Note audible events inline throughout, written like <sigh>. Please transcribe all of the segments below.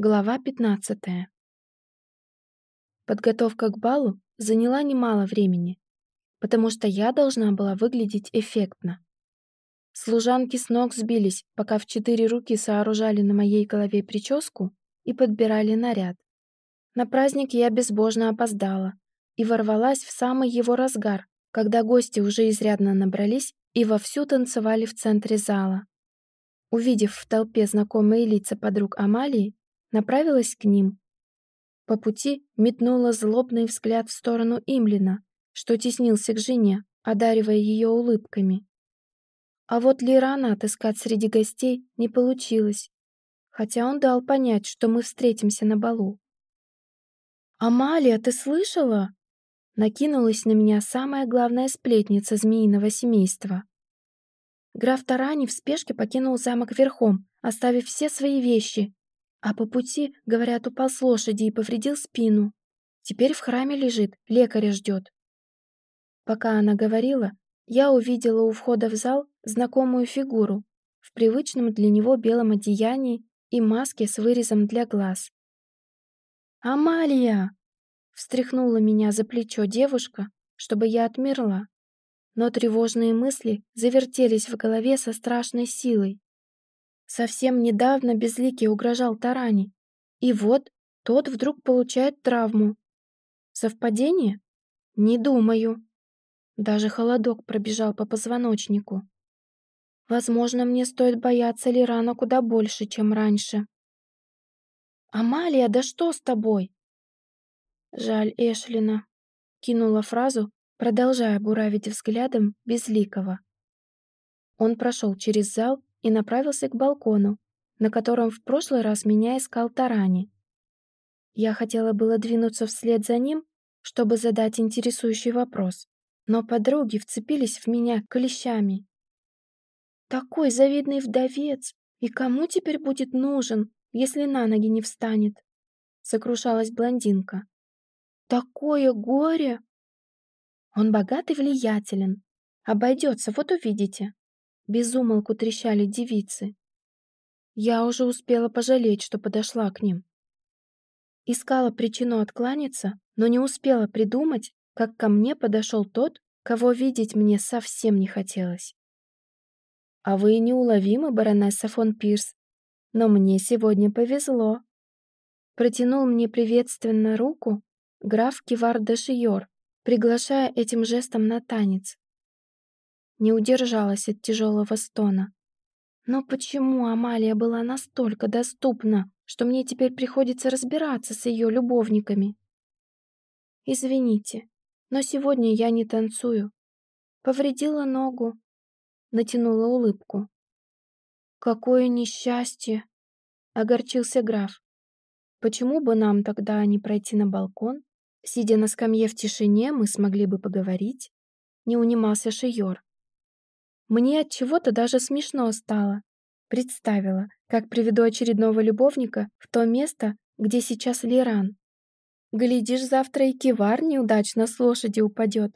Глава 15. Подготовка к балу заняла немало времени, потому что я должна была выглядеть эффектно. Служанки с ног сбились, пока в четыре руки сооружали на моей голове прическу и подбирали наряд. На праздник я безбожно опоздала и ворвалась в самый его разгар, когда гости уже изрядно набрались и вовсю танцевали в центре зала. Увидев в толпе знакомые лица подруг Амалии, направилась к ним. По пути метнула злобный взгляд в сторону Имлина, что теснился к жене, одаривая ее улыбками. А вот Лирана отыскать среди гостей не получилось, хотя он дал понять, что мы встретимся на балу. «Амалия, ты слышала?» Накинулась на меня самая главная сплетница змеиного семейства. Граф Тарани в спешке покинул замок верхом, оставив все свои вещи, а по пути, говорят, упал с лошади и повредил спину. Теперь в храме лежит, лекаря ждет. Пока она говорила, я увидела у входа в зал знакомую фигуру в привычном для него белом одеянии и маске с вырезом для глаз. «Амалия!» — встряхнула меня за плечо девушка, чтобы я отмерла. Но тревожные мысли завертелись в голове со страшной силой. Совсем недавно Безликий угрожал Тарани. И вот тот вдруг получает травму. Совпадение? Не думаю. Даже холодок пробежал по позвоночнику. Возможно, мне стоит бояться Лирана куда больше, чем раньше. «Амалия, да что с тобой?» «Жаль Эшлина», — кинула фразу, продолжая буравить взглядом Безликого. Он прошел через зал и направился к балкону, на котором в прошлый раз меня искал Тарани. Я хотела было двинуться вслед за ним, чтобы задать интересующий вопрос, но подруги вцепились в меня клещами. «Такой завидный вдовец! И кому теперь будет нужен, если на ноги не встанет?» Сокрушалась блондинка. «Такое горе!» «Он богат и влиятелен. Обойдется, вот увидите!» Безумолку трещали девицы. Я уже успела пожалеть, что подошла к ним. Искала причину откланяться, но не успела придумать, как ко мне подошел тот, кого видеть мне совсем не хотелось. «А вы неуловимы, баронесса фон Пирс, но мне сегодня повезло». Протянул мне приветственно руку граф Кивар де Шиор, приглашая этим жестом на танец. Не удержалась от тяжелого стона. Но почему Амалия была настолько доступна, что мне теперь приходится разбираться с ее любовниками? Извините, но сегодня я не танцую. Повредила ногу. Натянула улыбку. Какое несчастье! Огорчился граф. Почему бы нам тогда не пройти на балкон? Сидя на скамье в тишине, мы смогли бы поговорить. Не унимался Шиор. Мне от чего-то даже смешно стало. Представила, как приведу очередного любовника в то место, где сейчас Лиран. Глядишь, завтра и кивар неудачно с лошади упадет.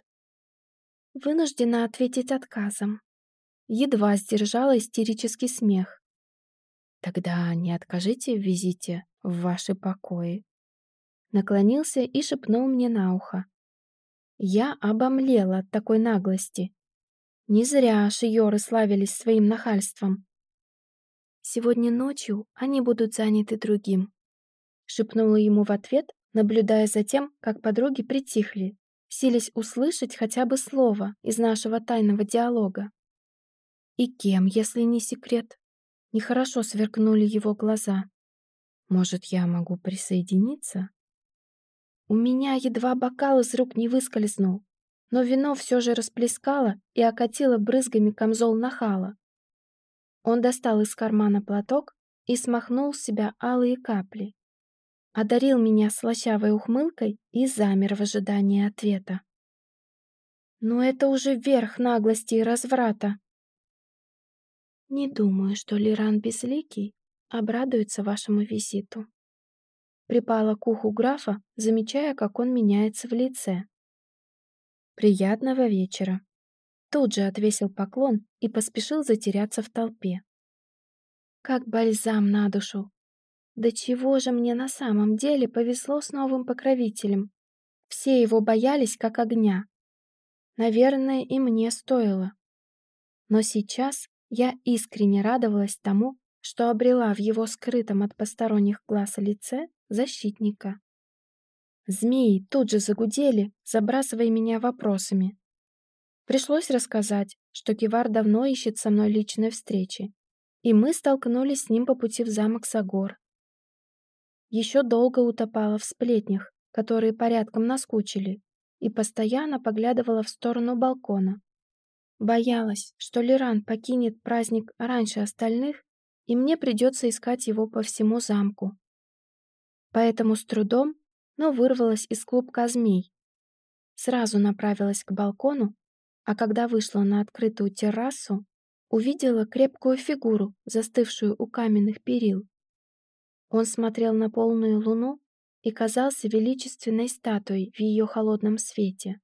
Вынуждена ответить отказом. Едва сдержала истерический смех. Тогда не откажите в визите в ваши покои. Наклонился и шепнул мне на ухо. Я обомлела от такой наглости. Не зря шиёры славились своим нахальством. «Сегодня ночью они будут заняты другим», — шепнула ему в ответ, наблюдая за тем, как подруги притихли, силясь услышать хотя бы слово из нашего тайного диалога. «И кем, если не секрет?» Нехорошо сверкнули его глаза. «Может, я могу присоединиться?» У меня едва бокал из рук не выскользнул, но вино все же расплескало и окатило брызгами камзол нахала. Он достал из кармана платок и смахнул с себя алые капли. Одарил меня слащавой ухмылкой и замер в ожидании ответа. Но «Ну, это уже верх наглости и разврата. Не думаю, что Лиран Безликий обрадуется вашему визиту. Припала к уху графа, замечая, как он меняется в лице. «Приятного вечера!» Тут же отвесил поклон и поспешил затеряться в толпе. Как бальзам на душу! Да чего же мне на самом деле повезло с новым покровителем? Все его боялись как огня. Наверное, и мне стоило. Но сейчас я искренне радовалась тому, что обрела в его скрытом от посторонних глаз лице защитника. Змеи тут же загудели, забрасывая меня вопросами. Пришлось рассказать, что Кивар давно ищет со мной личной встречи, и мы столкнулись с ним по пути в замок Сагор. Еще долго утопала в сплетнях, которые порядком наскучили, и постоянно поглядывала в сторону балкона. Боялась, что Лиран покинет праздник раньше остальных, и мне придется искать его по всему замку. Поэтому с трудом, но вырвалась из клубка змей. Сразу направилась к балкону, а когда вышла на открытую террасу, увидела крепкую фигуру, застывшую у каменных перил. Он смотрел на полную луну и казался величественной статуей в ее холодном свете.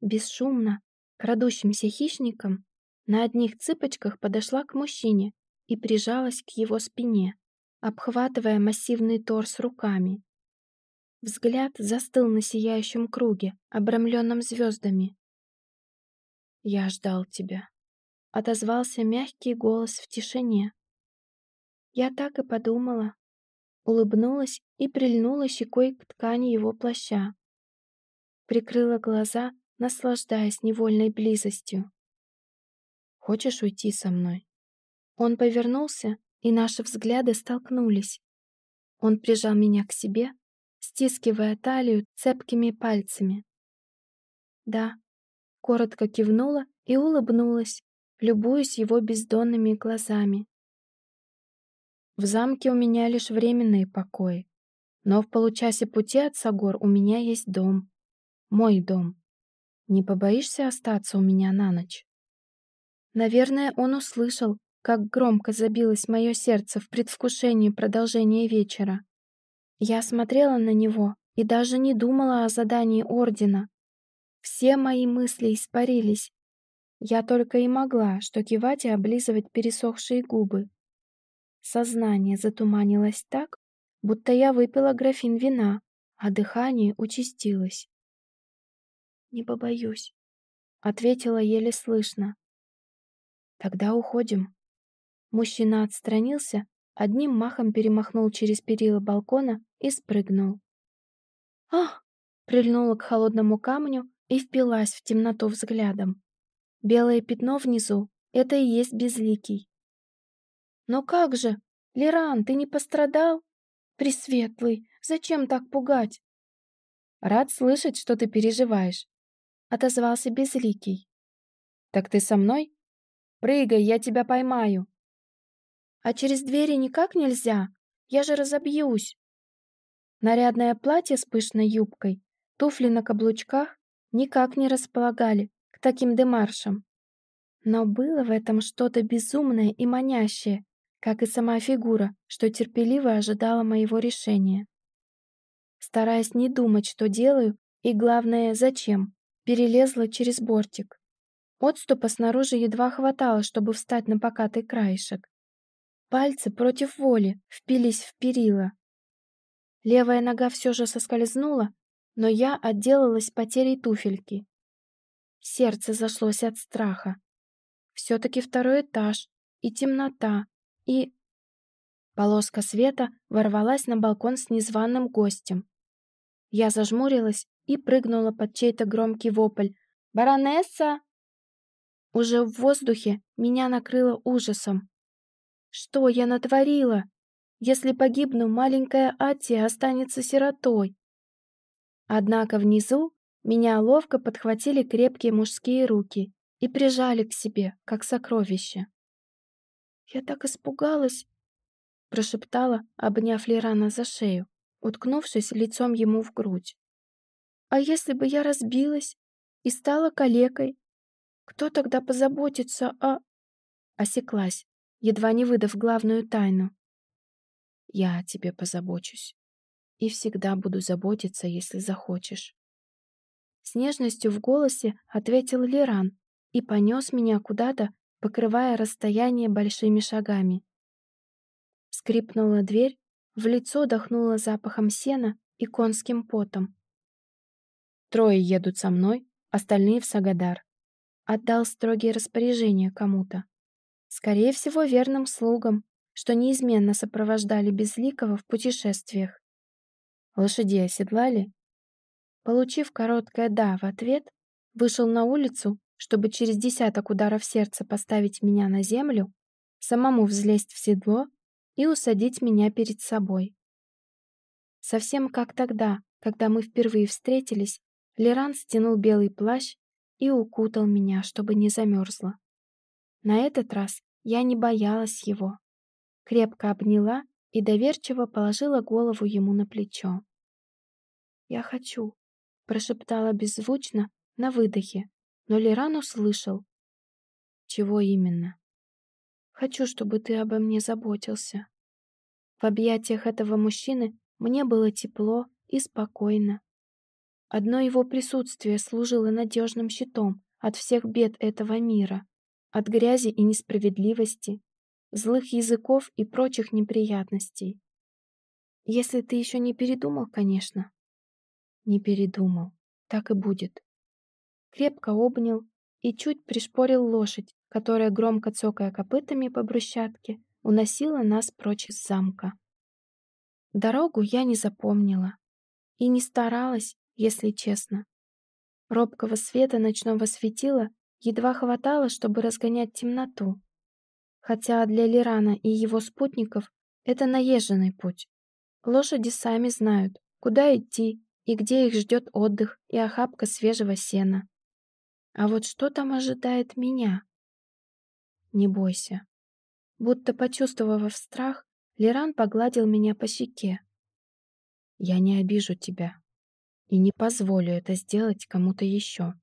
Бесшумно, крадущимся хищником, на одних цыпочках подошла к мужчине и прижалась к его спине, обхватывая массивный торс руками. Взгляд застыл на сияющем круге, обрамленном звездами. «Я ждал тебя», — отозвался мягкий голос в тишине. Я так и подумала. Улыбнулась и прильнула щекой к ткани его плаща. Прикрыла глаза, наслаждаясь невольной близостью. «Хочешь уйти со мной?» Он повернулся, и наши взгляды столкнулись. Он прижал меня к себе, стискивая талию цепкими пальцами. «Да», — коротко кивнула и улыбнулась, любуясь его бездонными глазами. В замке у меня лишь временные покои, но в получасе пути от Сагор у меня есть дом. Мой дом. Не побоишься остаться у меня на ночь? Наверное, он услышал, как громко забилось мое сердце в предвкушении продолжения вечера. Я смотрела на него и даже не думала о задании Ордена. Все мои мысли испарились. Я только и могла, что кивать и облизывать пересохшие губы. Сознание затуманилось так, будто я выпила графин вина, а дыхание участилось. «Не побоюсь», — ответила еле слышно. «Тогда уходим». Мужчина отстранился, одним махом перемахнул через перила балкона и спрыгнул. «Ах!» — прильнула к холодному камню и впилась в темноту взглядом. Белое пятно внизу — это и есть безликий. «Но как же? Леран, ты не пострадал? Пресветлый, зачем так пугать?» «Рад слышать, что ты переживаешь», — отозвался безликий. «Так ты со мной? Прыгай, я тебя поймаю!» А через двери никак нельзя? Я же разобьюсь. Нарядное платье с пышной юбкой, туфли на каблучках никак не располагали к таким демаршам. Но было в этом что-то безумное и манящее, как и сама фигура, что терпеливо ожидала моего решения. Стараясь не думать, что делаю, и главное, зачем, перелезла через бортик. Отступа снаружи едва хватало, чтобы встать на покатый краешек. Пальцы против воли впились в перила. Левая нога все же соскользнула, но я отделалась потерей туфельки. Сердце зашлось от страха. Все-таки второй этаж, и темнота, и... Полоска света ворвалась на балкон с незваным гостем. Я зажмурилась и прыгнула под чей-то громкий вопль. «Баронесса!» Уже в воздухе меня накрыло ужасом. Что я натворила? Если погибну, маленькая Атия останется сиротой. Однако внизу меня ловко подхватили крепкие мужские руки и прижали к себе, как сокровище. «Я так испугалась!» — прошептала, обняв Лерана за шею, уткнувшись лицом ему в грудь. «А если бы я разбилась и стала калекой? Кто тогда позаботится о...» Осеклась, едва не выдав главную тайну. «Я о тебе позабочусь. И всегда буду заботиться, если захочешь». С нежностью в голосе ответил Лиран и понес меня куда-то, покрывая расстояние большими шагами. Скрипнула дверь, В лицо дохнуло запахом сена и конским потом. Трое едут со мной, остальные в Сагадар. Отдал строгие распоряжения кому-то. Скорее всего, верным слугам, что неизменно сопровождали Безликого в путешествиях. Лошадей оседлали? Получив короткое «да» в ответ, вышел на улицу, чтобы через десяток ударов сердца поставить меня на землю, самому взлезть в седло и усадить меня перед собой. Совсем как тогда, когда мы впервые встретились, Леран стянул белый плащ и укутал меня, чтобы не замерзла. На этот раз я не боялась его. Крепко обняла и доверчиво положила голову ему на плечо. «Я хочу», — прошептала беззвучно на выдохе, но Леран услышал. «Чего именно?» «Хочу, чтобы ты обо мне заботился». В объятиях этого мужчины мне было тепло и спокойно. Одно его присутствие служило надежным щитом от всех бед этого мира, от грязи и несправедливости, злых языков и прочих неприятностей. Если ты еще не передумал, конечно. Не передумал. Так и будет. Крепко обнял и чуть пришпорил лошадь, которая, громко цокая копытами по брусчатке, уносила нас прочь из замка. Дорогу я не запомнила и не старалась, если честно. Робкого света ночного светила едва хватало, чтобы разгонять темноту. Хотя для Лирана и его спутников это наезженный путь. Лошади сами знают, куда идти и где их ждет отдых и охапка свежего сена. А вот что там ожидает меня? Не бойся. Будто почувствовав страх, Лиран погладил меня по щеке. Я не обижу тебя и не позволю это сделать кому-то еще.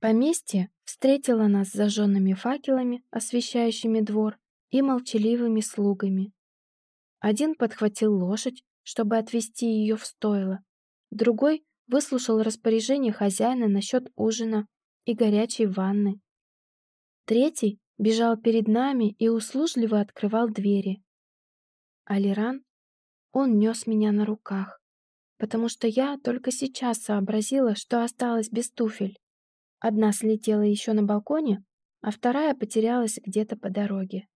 Поместье встретило нас зажженными факелами, освещающими двор, и молчаливыми слугами. Один подхватил лошадь, чтобы отвезти ее в стойло, другой выслушал распоряжение хозяина насчет ужина и горячей ванны. Третий бежал перед нами и услужливо открывал двери. Алиран, он нес меня на руках потому что я только сейчас сообразила, что осталась без туфель. Одна слетела еще на балконе, а вторая потерялась где-то по дороге.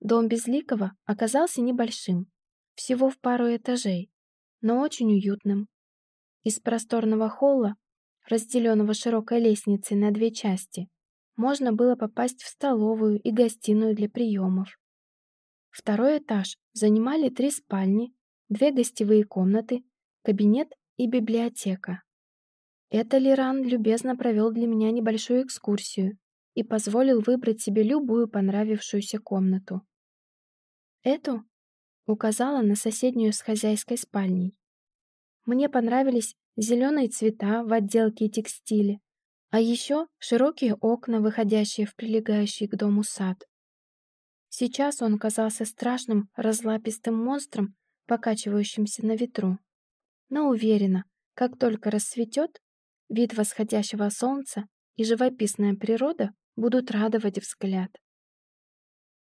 Дом Безликого оказался небольшим, всего в пару этажей, но очень уютным. Из просторного холла, разделенного широкой лестницей на две части, можно было попасть в столовую и гостиную для приемов. Второй этаж занимали три спальни две гостевые комнаты, кабинет и библиотека. Это Лиран любезно провел для меня небольшую экскурсию и позволил выбрать себе любую понравившуюся комнату. Эту указала на соседнюю с хозяйской спальней. Мне понравились зеленые цвета в отделке и текстиле, а еще широкие окна, выходящие в прилегающий к дому сад. Сейчас он казался страшным разлапистым монстром покачивающимся на ветру. Но уверена, как только рассветет, вид восходящего солнца и живописная природа будут радовать взгляд.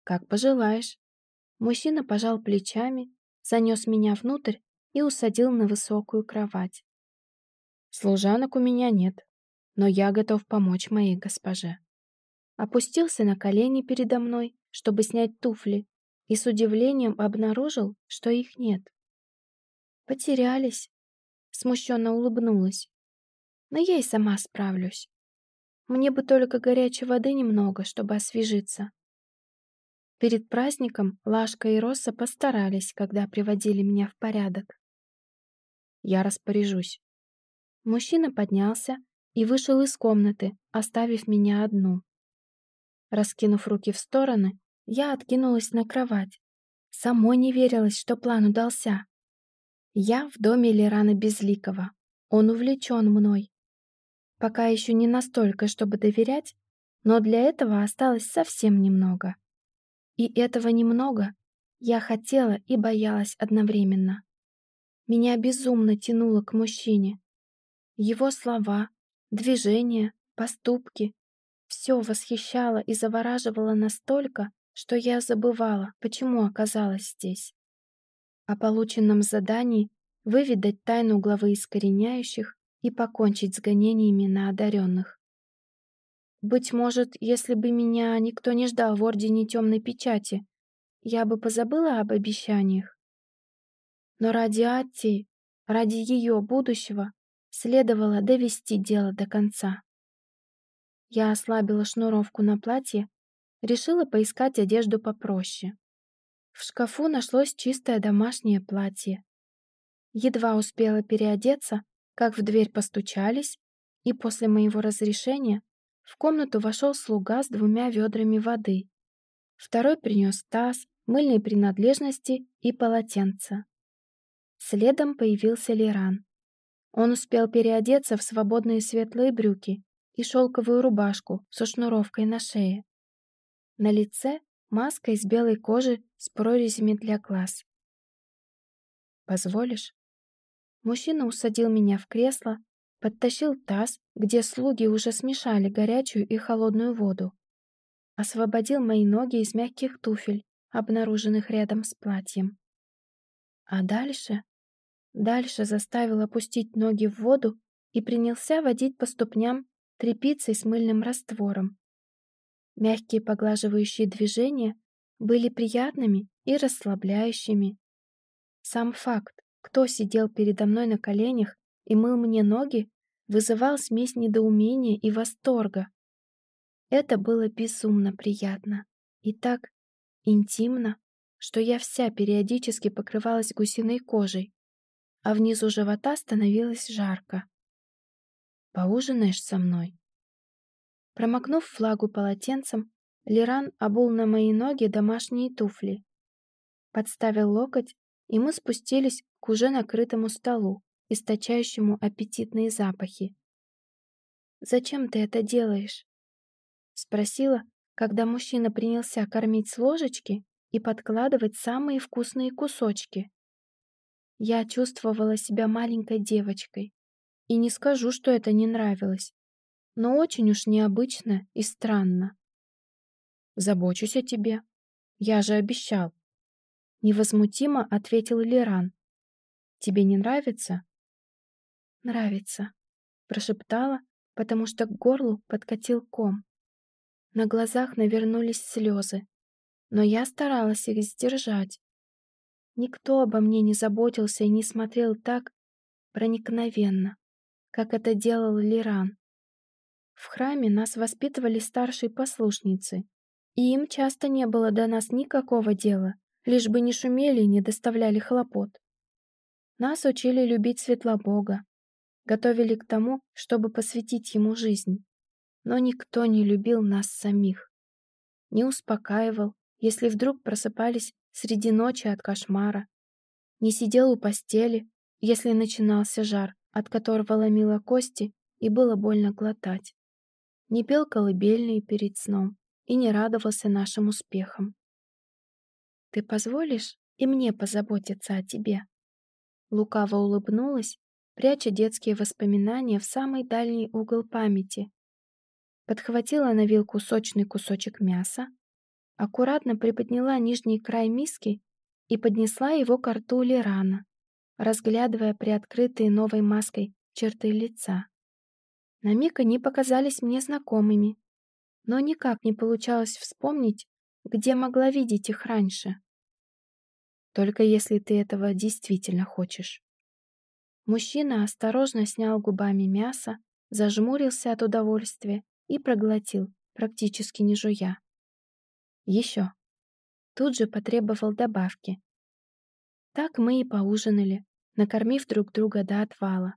«Как пожелаешь». Мужчина пожал плечами, занес меня внутрь и усадил на высокую кровать. «Служанок у меня нет, но я готов помочь моей госпоже». Опустился на колени передо мной, чтобы снять туфли, и с удивлением обнаружил, что их нет. «Потерялись», — смущенно улыбнулась. «Но я и сама справлюсь. Мне бы только горячей воды немного, чтобы освежиться». Перед праздником Лашка и Росса постарались, когда приводили меня в порядок. «Я распоряжусь». Мужчина поднялся и вышел из комнаты, оставив меня одну. Раскинув руки в стороны, я откинулась на кровать. Самой не верилось, что план удался. Я в доме Лерана Безликого. Он увлечен мной. Пока еще не настолько, чтобы доверять, но для этого осталось совсем немного. И этого немного я хотела и боялась одновременно. Меня безумно тянуло к мужчине. Его слова, движения, поступки — все восхищало и завораживало настолько, что я забывала, почему оказалась здесь. О полученном задании выведать тайну главы искореняющих и покончить с гонениями на одаренных. Быть может, если бы меня никто не ждал в Ордене Темной Печати, я бы позабыла об обещаниях. Но ради Атти, ради ее будущего, следовало довести дело до конца. Я ослабила шнуровку на платье, решила поискать одежду попроще. В шкафу нашлось чистое домашнее платье. Едва успела переодеться, как в дверь постучались, и после моего разрешения в комнату вошел слуга с двумя ведрами воды. Второй принес таз, мыльные принадлежности и полотенце. Следом появился Лиран. Он успел переодеться в свободные светлые брюки и шелковую рубашку со шнуровкой на шее. На лице маска из белой кожи с прорезями для глаз. «Позволишь?» Мужчина усадил меня в кресло, подтащил таз, где слуги уже смешали горячую и холодную воду. Освободил мои ноги из мягких туфель, обнаруженных рядом с платьем. А дальше? Дальше заставил опустить ноги в воду и принялся водить по ступням тряпицей с мыльным раствором. Мягкие поглаживающие движения были приятными и расслабляющими. Сам факт, кто сидел передо мной на коленях и мыл мне ноги, вызывал смесь недоумения и восторга. Это было безумно приятно и так интимно, что я вся периодически покрывалась гусиной кожей, а внизу живота становилось жарко. «Поужинаешь со мной?» Промокнув флагу полотенцем, Лиран обул на мои ноги домашние туфли. Подставил локоть, и мы спустились уже накрытому столу, источающему аппетитные запахи. «Зачем ты это делаешь?» Спросила, когда мужчина принялся кормить с ложечки и подкладывать самые вкусные кусочки. Я чувствовала себя маленькой девочкой. И не скажу, что это не нравилось, но очень уж необычно и странно. «Забочусь о тебе. Я же обещал». Невозмутимо ответил Леран. «Тебе не нравится?» «Нравится», — прошептала, потому что к горлу подкатил ком. На глазах навернулись слезы, но я старалась их сдержать. Никто обо мне не заботился и не смотрел так проникновенно, как это делал Лиран. В храме нас воспитывали старшие послушницы, и им часто не было до нас никакого дела, лишь бы не шумели и не доставляли хлопот. Нас учили любить Светлобога, готовили к тому, чтобы посвятить ему жизнь. Но никто не любил нас самих. Не успокаивал, если вдруг просыпались среди ночи от кошмара. Не сидел у постели, если начинался жар, от которого ломило кости и было больно глотать. Не пел колыбельные перед сном и не радовался нашим успехам. «Ты позволишь и мне позаботиться о тебе?» Лукаво улыбнулась, пряча детские воспоминания в самый дальний угол памяти. Подхватила на вилку сочный кусочек мяса, аккуратно приподняла нижний край миски и поднесла его к рту Лерана, разглядывая приоткрытые новой маской черты лица. На миг они показались мне знакомыми, но никак не получалось вспомнить, где могла видеть их раньше. Только если ты этого действительно хочешь. Мужчина осторожно снял губами мясо, зажмурился от удовольствия и проглотил, практически не жуя. Еще. Тут же потребовал добавки. Так мы и поужинали, накормив друг друга до отвала.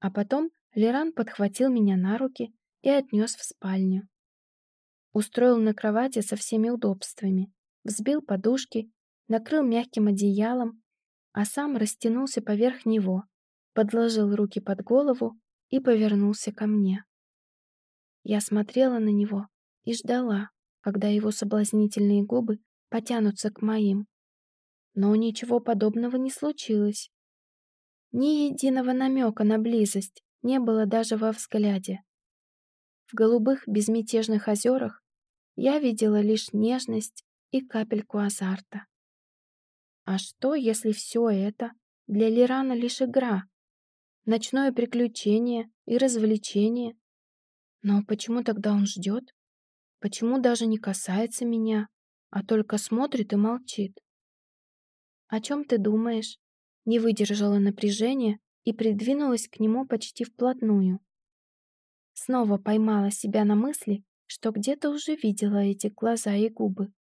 А потом Леран подхватил меня на руки и отнес в спальню. Устроил на кровати со всеми удобствами, взбил подушки, накрыл мягким одеялом, а сам растянулся поверх него, подложил руки под голову и повернулся ко мне. Я смотрела на него и ждала, когда его соблазнительные губы потянутся к моим. Но ничего подобного не случилось. Ни единого намека на близость не было даже во взгляде. В голубых безмятежных озерах я видела лишь нежность и капельку азарта. А что, если все это для Лирана лишь игра, ночное приключение и развлечение? Но почему тогда он ждет? Почему даже не касается меня, а только смотрит и молчит? «О чем ты думаешь?» Не выдержала напряжения и придвинулась к нему почти вплотную. Снова поймала себя на мысли, что где-то уже видела эти глаза и губы.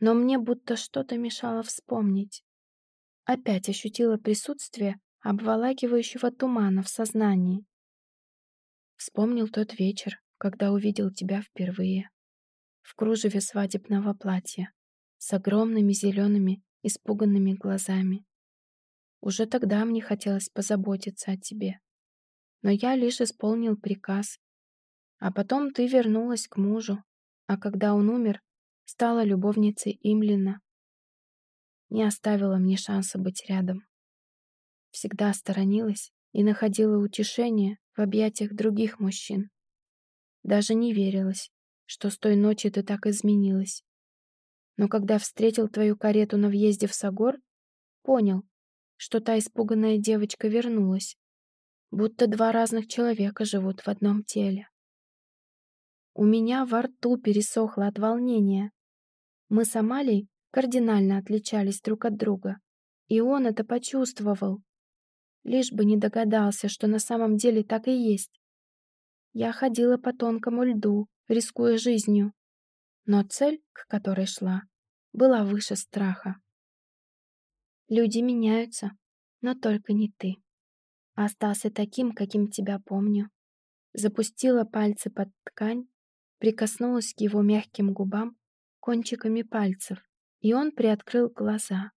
Но мне будто что-то мешало вспомнить. Опять ощутила присутствие обволакивающего тумана в сознании. Вспомнил тот вечер, когда увидел тебя впервые. В кружеве свадебного платья, с огромными зелеными, испуганными глазами. Уже тогда мне хотелось позаботиться о тебе. Но я лишь исполнил приказ. А потом ты вернулась к мужу, а когда он умер, стала любовницей Имлина. Не оставила мне шанса быть рядом. Всегда сторонилась и находила утешение в объятиях других мужчин. Даже не верилась, что с той ночи ты так изменилась. Но когда встретил твою карету на въезде в Сагор, понял, что та испуганная девочка вернулась, будто два разных человека живут в одном теле. У меня во рту пересохло от волнения. Мы с Амалией кардинально отличались друг от друга, и он это почувствовал. Лишь бы не догадался, что на самом деле так и есть. Я ходила по тонкому льду, рискуя жизнью, но цель, к которой шла, была выше страха. Люди меняются, но только не ты. Остался таким, каким тебя помню. Запустила пальцы под ткань, прикоснулась к его мягким губам кончиками пальцев, и он приоткрыл глаза.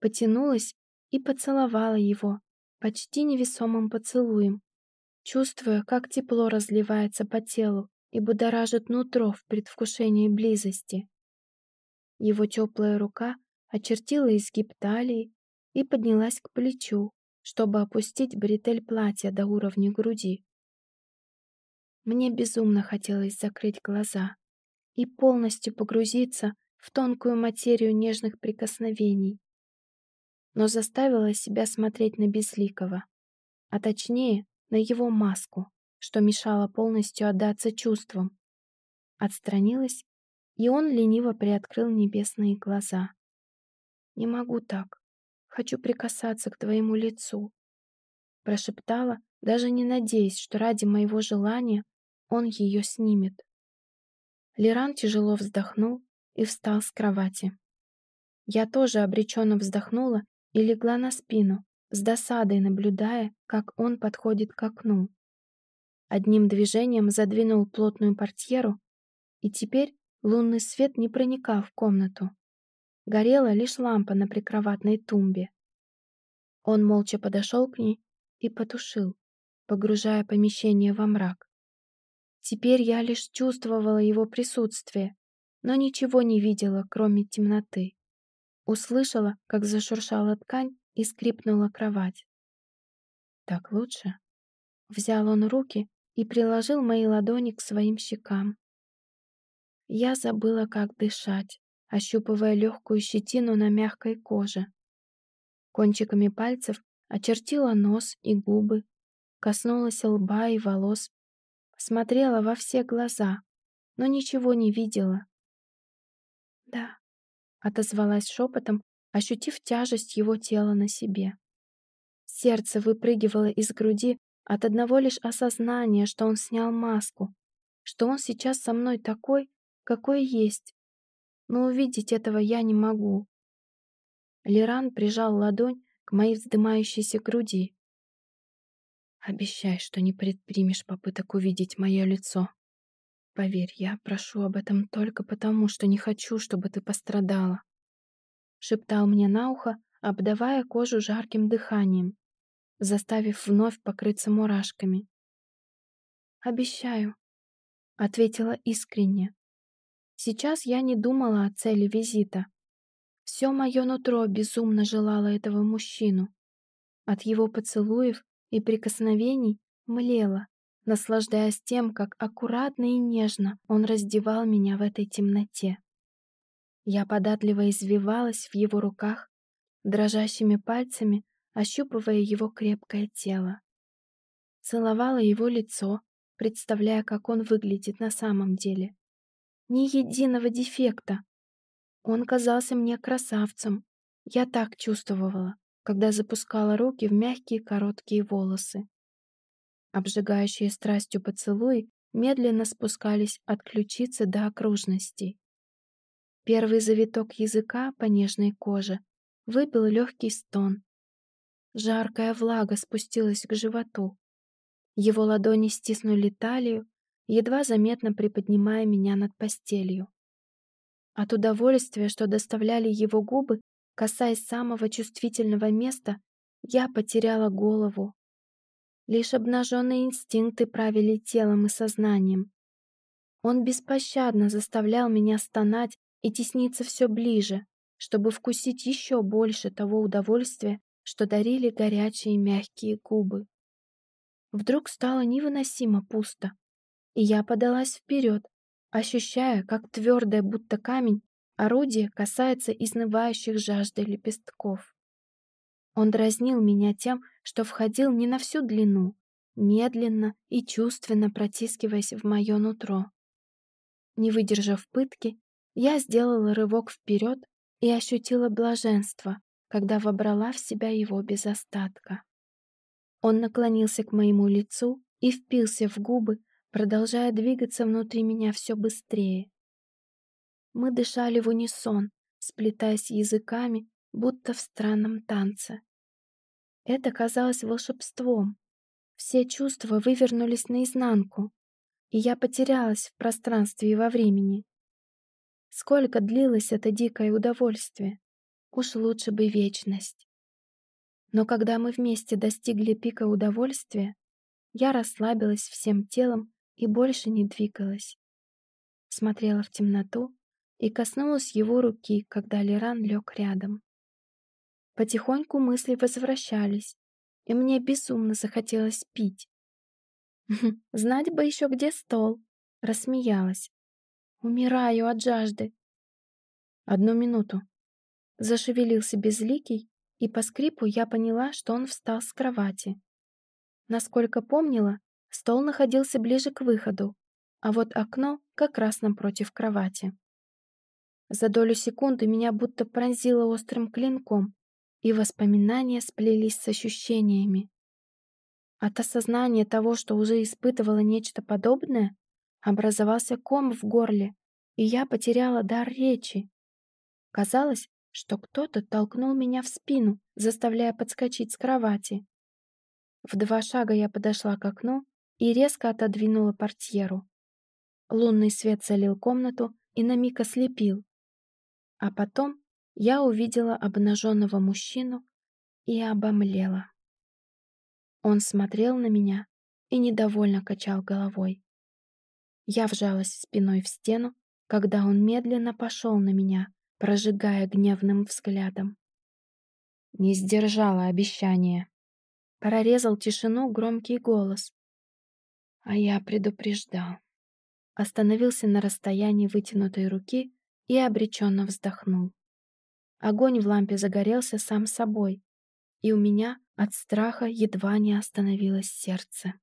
Потянулась и поцеловала его, почти невесомым поцелуем, чувствуя, как тепло разливается по телу и будоражит нутро в предвкушении близости. Его теплая рука очертила изгиб талии и поднялась к плечу, чтобы опустить бретель платья до уровня груди. Мне безумно хотелось закрыть глаза и полностью погрузиться в тонкую материю нежных прикосновений, но заставила себя смотреть на Безликого, а точнее на его маску, что мешало полностью отдаться чувствам. Отстранилась и он лениво приоткрыл небесные глаза. «Не могу так. Хочу прикасаться к твоему лицу», прошептала, даже не надеясь, что ради моего желания он ее снимет. Лиран тяжело вздохнул и встал с кровати. Я тоже обреченно вздохнула и легла на спину, с досадой наблюдая, как он подходит к окну. Одним движением задвинул плотную портьеру, и теперь Лунный свет не проникал в комнату. Горела лишь лампа на прикроватной тумбе. Он молча подошел к ней и потушил, погружая помещение во мрак. Теперь я лишь чувствовала его присутствие, но ничего не видела, кроме темноты. Услышала, как зашуршала ткань и скрипнула кровать. «Так лучше?» Взял он руки и приложил мои ладони к своим щекам. Я забыла, как дышать, ощупывая легкую щетину на мягкой коже. Кончиками пальцев очертила нос и губы, коснулась лба и волос, смотрела во все глаза, но ничего не видела. «Да», — отозвалась шепотом, ощутив тяжесть его тела на себе. Сердце выпрыгивало из груди от одного лишь осознания, что он снял маску, что он сейчас со мной такой, какой есть. Но увидеть этого я не могу. Лиран прижал ладонь к моей вздымающейся груди. Обещай, что не предпримешь попыток увидеть мое лицо. Поверь, я прошу об этом только потому, что не хочу, чтобы ты пострадала. Шептал мне на ухо, обдавая кожу жарким дыханием, заставив вновь покрыться мурашками. «Обещаю», — ответила искренне, Сейчас я не думала о цели визита. Все мое нутро безумно желало этого мужчину. От его поцелуев и прикосновений млело, наслаждаясь тем, как аккуратно и нежно он раздевал меня в этой темноте. Я податливо извивалась в его руках, дрожащими пальцами ощупывая его крепкое тело. Целовала его лицо, представляя, как он выглядит на самом деле. Ни единого дефекта. Он казался мне красавцем. Я так чувствовала, когда запускала руки в мягкие короткие волосы. Обжигающие страстью поцелуи медленно спускались от ключицы до окружностей. Первый завиток языка по нежной коже выбил легкий стон. Жаркая влага спустилась к животу. Его ладони стиснули талию, едва заметно приподнимая меня над постелью. От удовольствия, что доставляли его губы, касаясь самого чувствительного места, я потеряла голову. Лишь обнаженные инстинкты правили телом и сознанием. Он беспощадно заставлял меня стонать и тесниться все ближе, чтобы вкусить еще больше того удовольствия, что дарили горячие мягкие губы. Вдруг стало невыносимо пусто, и я подалась вперед, ощущая, как твердое, будто камень, орудие касается изнывающих жаждой лепестков. Он дразнил меня тем, что входил не на всю длину, медленно и чувственно протискиваясь в мое нутро. Не выдержав пытки, я сделала рывок вперед и ощутила блаженство, когда вобрала в себя его без остатка. Он наклонился к моему лицу и впился в губы, продолжая двигаться внутри меня все быстрее. Мы дышали в унисон, сплетаясь языками, будто в странном танце. Это казалось волшебством. Все чувства вывернулись наизнанку, и я потерялась в пространстве и во времени. Сколько длилось это дикое удовольствие? Уж лучше бы вечность. Но когда мы вместе достигли пика удовольствия, я расслабилась всем телом и больше не двигалась. Смотрела в темноту и коснулась его руки, когда Леран лег рядом. Потихоньку мысли возвращались, и мне безумно захотелось пить. <laughs> «Знать бы еще, где стол!» — рассмеялась. «Умираю от жажды!» «Одну минуту!» Зашевелился безликий, и по скрипу я поняла, что он встал с кровати. Насколько помнила, стол находился ближе к выходу, а вот окно как раз напротив кровати. За долю секунды меня будто пронзило острым клинком, и воспоминания сплелись с ощущениями. От осознания того, что уже испытывала нечто подобное, образовался ком в горле, и я потеряла дар речи. Казалось, что кто-то толкнул меня в спину, заставляя подскочить с кровати. В два шага я подошла к окну и резко отодвинула портьеру. Лунный свет залил комнату и на миг ослепил. А потом я увидела обнаженного мужчину и обомлела. Он смотрел на меня и недовольно качал головой. Я вжалась спиной в стену, когда он медленно пошел на меня, прожигая гневным взглядом. Не сдержала обещания. Прорезал тишину громкий голос. А я предупреждал. Остановился на расстоянии вытянутой руки и обреченно вздохнул. Огонь в лампе загорелся сам собой, и у меня от страха едва не остановилось сердце.